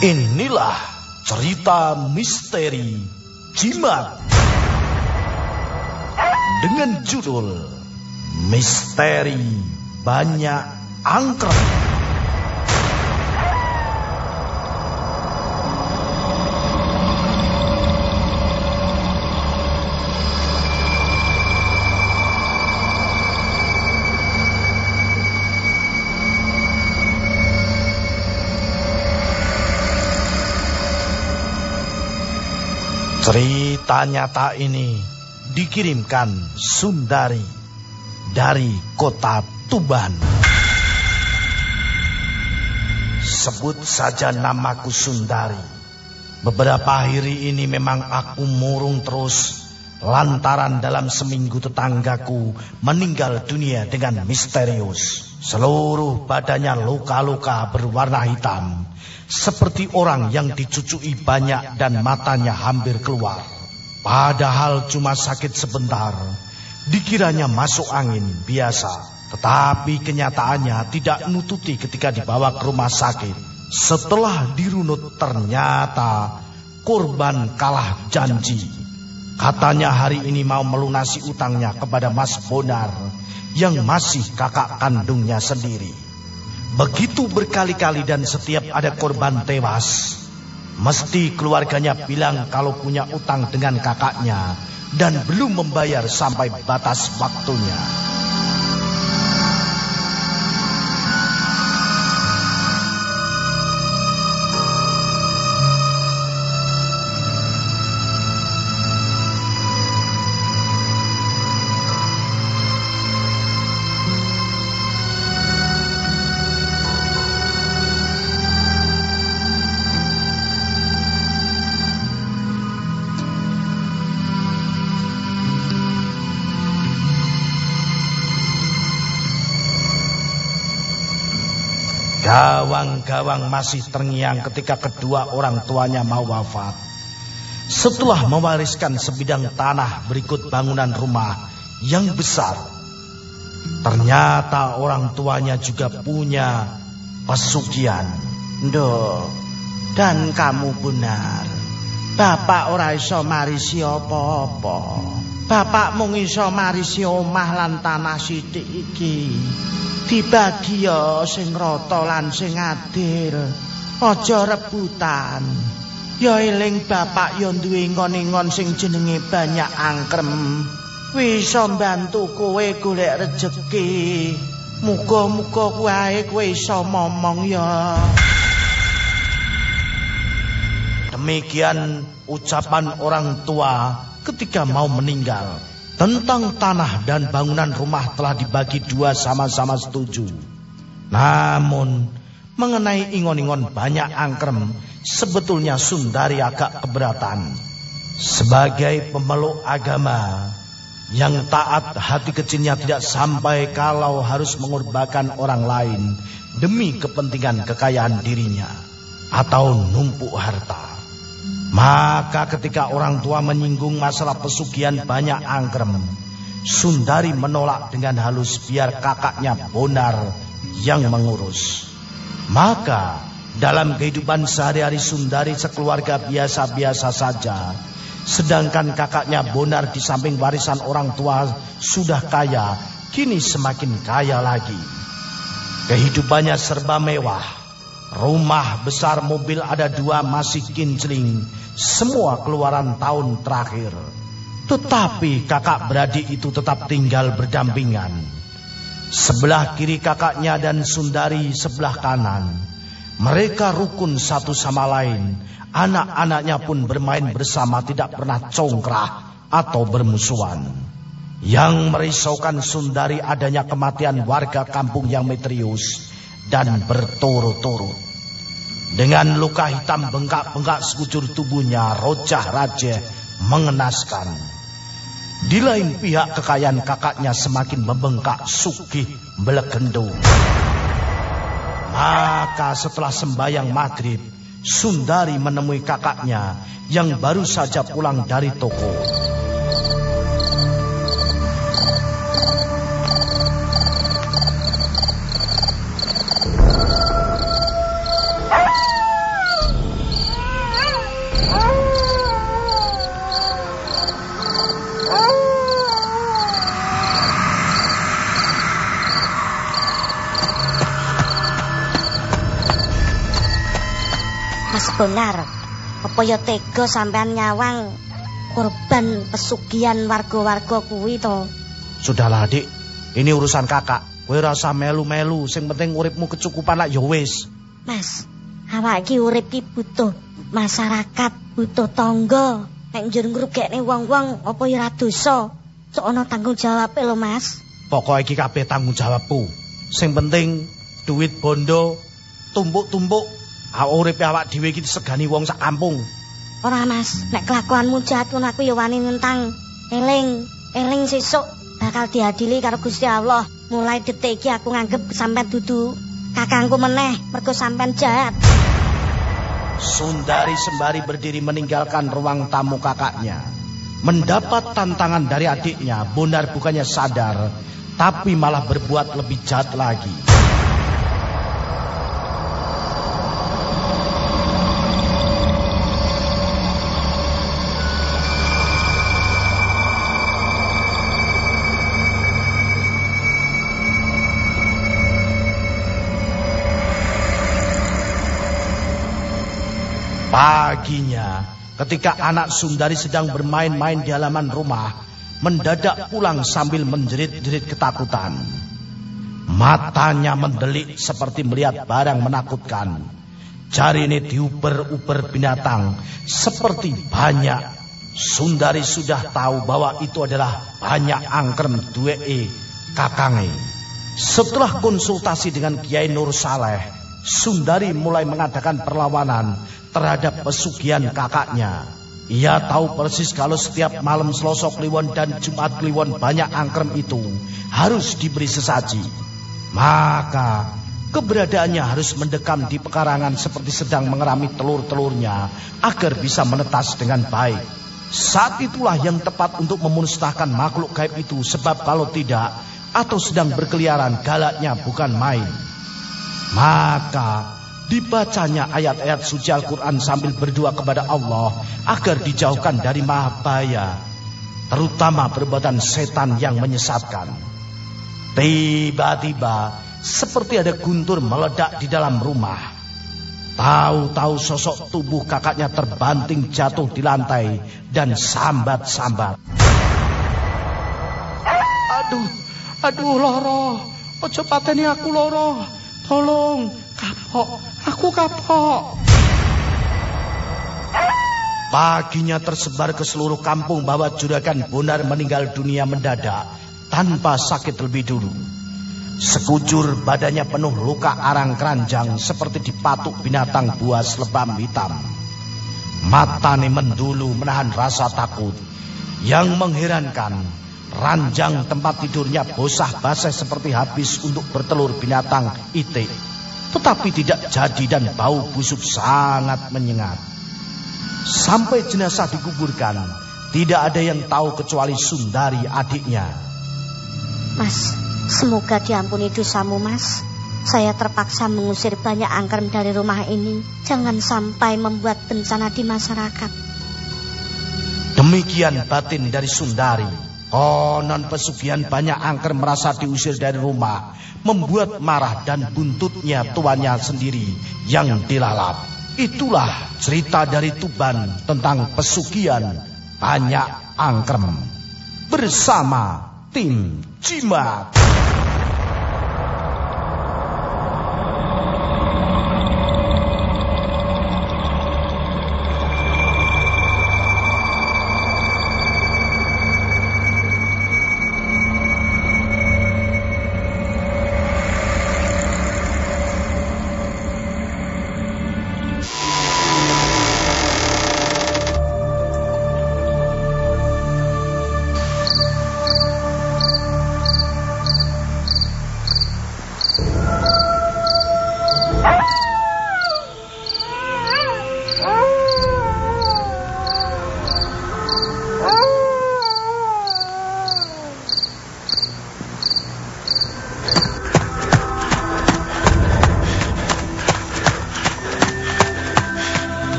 Inilah cerita misteri Jimat dengan judul Misteri Banyak Angkrem. Cerita nyata ini dikirimkan Sundari dari kota Tuban. Sebut saja namaku Sundari. Beberapa hari ini memang aku murung terus lantaran dalam seminggu tetanggaku meninggal dunia dengan misterius. Seluruh badannya luka-luka berwarna hitam seperti orang yang dicucui banyak dan matanya hampir keluar. Padahal cuma sakit sebentar, dikiranya masuk angin biasa. Tetapi kenyataannya tidak nututi ketika dibawa ke rumah sakit. Setelah dirunut ternyata korban kalah janji. Katanya hari ini mau melunasi utangnya kepada Mas Bonar yang masih kakak kandungnya sendiri. Begitu berkali-kali dan setiap ada korban tewas, mesti keluarganya bilang kalau punya utang dengan kakaknya dan belum membayar sampai batas waktunya. Gawang-gawang masih terngiang ketika kedua orang tuanya mau wafat. Setelah mewariskan sebidang tanah berikut bangunan rumah yang besar. Ternyata orang tuanya juga punya pesugihan. Ndo, dan kamu benar. Bapak ora iso marisi apa-apa. Bapak mung iso marisi omah lan tanah sithik iki. dibagi ya sing rata lan sing adil. Aja rebutan. Ya eling bapak ya duwe ngon-ngon sing jenenge banyak angkrem. Wisa mbantu kowe golek rejeki. Muga-muga wae kowe iso momong ya. Demikian ucapan orang tua ketika mau meninggal tentang tanah dan bangunan rumah telah dibagi dua sama-sama setuju. Namun, mengenai ingon-ingon banyak angkrem, sebetulnya Sundari agak keberatan. Sebagai pemeluk agama yang taat hati kecilnya tidak sampai kalau harus mengorbankan orang lain demi kepentingan kekayaan dirinya atau numpuk harta. Maka ketika orang tua menyinggung masalah pesugihan banyak angkrem, Sundari menolak dengan halus biar kakaknya Bonar yang mengurus. Maka dalam kehidupan sehari-hari Sundari sekeluarga biasa-biasa saja. Sedangkan kakaknya Bonar di samping warisan orang tua sudah kaya, kini semakin kaya lagi. Kehidupannya serba mewah. Rumah besar mobil ada dua masih kincling semua keluaran tahun terakhir. Tetapi kakak beradik itu tetap tinggal berdampingan. Sebelah kiri kakaknya dan Sundari sebelah kanan. Mereka rukun satu sama lain. Anak-anaknya pun bermain bersama tidak pernah congkrah atau bermusuhan. Yang merisaukan Sundari adanya kematian warga kampung yang misterius dan berturut-turut. Dengan luka hitam bengkak-bengkak sekujur tubuhnya, rojah raja mengenaskan. Di lain pihak kekayaan kakaknya semakin membengkak sugih belegendo. Maka setelah sembahyang maghrib, Sundari menemui kakaknya yang baru saja pulang dari toko. Bonar, apa ya tega sampean nyawang korban pesugihan warga-warga kuwi to? Sudahlah, Dik. Ini urusan kakak. Kowe rasa melu-melu, sing penting uripmu kecukupan lak ya wis. Mas, awak iki urip ki butuh masyarakat, butuh tangga. Nek njur ngrugekne wong-wong apa ya dosa. Sok ana tanggung jawab lho, Mas. Pokoke iki kabeh tanggung jawabku. Sing penting duit bondo tumpuk-tumpuk. Awak urip awak dhewe iki disegani wong sak kampung. Ora Mas, nek kelakuanmu jahat pun aku ya wani nentang. Eling, eling sesuk bakal diadili karo Gusti Allah. Mulai detik iki aku nganggep sampean dudu kakangku meneh mergo sampean jahat. Sundari sembari berdiri meninggalkan ruang tamu kakaknya. Mendapat tantangan dari adiknya, Bonar bukannya sadar, tapi malah berbuat lebih jahat lagi. Paginya, ketika anak Sundari sedang bermain-main di halaman rumah, mendadak pulang sambil menjerit-jerit ketakutan. Matanya mendelik seperti melihat barang menakutkan. Jari ini diuber-uber binatang seperti banyak. Sundari sudah tahu bahwa itu adalah banyak angkrem duwe kakange. Setelah konsultasi dengan Kiai Nur Saleh, Sundari mulai mengadakan perlawanan terhadap pesugihan kakaknya. Ia tahu persis kalau setiap malam Selasa Kliwon dan Jumat Kliwon banyak angkrem itu harus diberi sesaji. Maka keberadaannya harus mendekam di pekarangan seperti sedang mengerami telur-telurnya agar bisa menetas dengan baik. Saat itulah yang tepat untuk memusnahkan makhluk gaib itu sebab kalau tidak atau sedang berkeliaran galaknya bukan main. Maka Dibacanya ayat-ayat suci Al-Quran sambil berdoa kepada Allah agar dijauhkan dari mahabaya, terutama perbuatan setan yang menyesatkan. Tiba-tiba seperti ada guntur meledak di dalam rumah. Tahu-tahu sosok tubuh kakaknya terbanting jatuh di lantai dan sambat-sambat. Aduh, aduh loro, ojo pateni aku loro. Tolong, kapok, aku kapok. Paginya tersebar ke seluruh kampung bahwa juragan Bonar meninggal dunia mendadak tanpa sakit lebih dulu. Sekujur badannya penuh luka arang keranjang seperti dipatuk binatang buas lebam hitam. Matanya mendulu menahan rasa takut. Yang mengherankan, ranjang tempat tidurnya bosah basah seperti habis untuk bertelur binatang itik. Tetapi tidak jadi dan bau busuk sangat menyengat. Sampai jenazah dikuburkan, tidak ada yang tahu kecuali Sundari adiknya. Mas, semoga diampuni dosamu mas. Saya terpaksa mengusir banyak angker dari rumah ini. Jangan sampai membuat bencana di masyarakat. Demikian batin dari Sundari. Konon pesugihan banyak angker merasa diusir dari rumah, membuat marah dan buntutnya tuannya sendiri yang dilalap. Itulah cerita dari Tuban tentang pesugihan banyak angkrem bersama tim Cimat.